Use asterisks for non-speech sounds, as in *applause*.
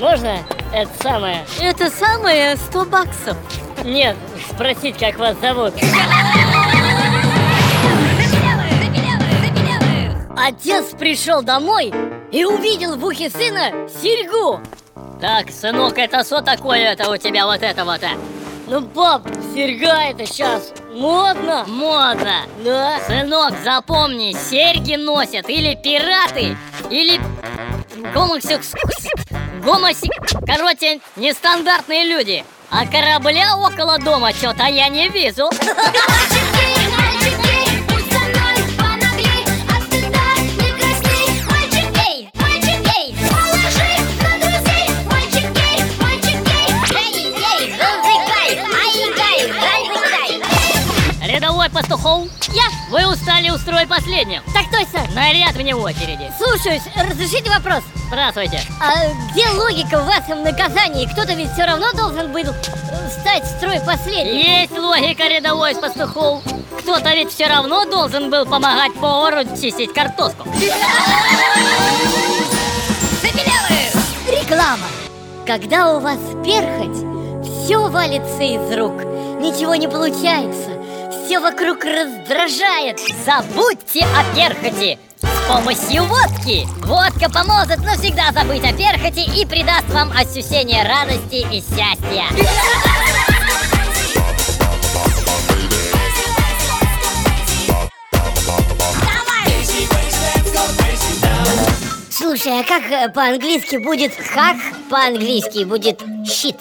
Можно это самое? Это самое 100 баксов. Нет, спросить, как вас зовут. Отец пришел домой и увидел в ухе сына серьгу. Так, сынок, это что такое это у тебя вот это вот? а? Ну, пап, серьга это сейчас модно. Модно. Да. Сынок, запомни, серьги носят или пираты, или гомосекс... Гомосек... Короче, нестандартные люди. А корабля около дома что-то я не вижу. *laughs* Рядовой пастухов, Я? вы устали устроить последним. Так точно. Наряд мне в очереди. Слушаюсь, разрешите вопрос. Здравствуйте. А где логика в вашем наказании? Кто-то ведь все равно должен был э, встать в строй последним. Есть логика рядовой пастухов. Кто-то ведь все равно должен был помогать повару чистить картошку. Реклама. Когда у вас перхоть, все валится из рук, ничего не получается, все вокруг раздражает. Забудьте о перхоти с помощью водки. Водка поможет навсегда забыть о перхоти и придаст вам ощущение радости и счастья. Слушай, а как э, по-английски будет хак? По-английски будет щит.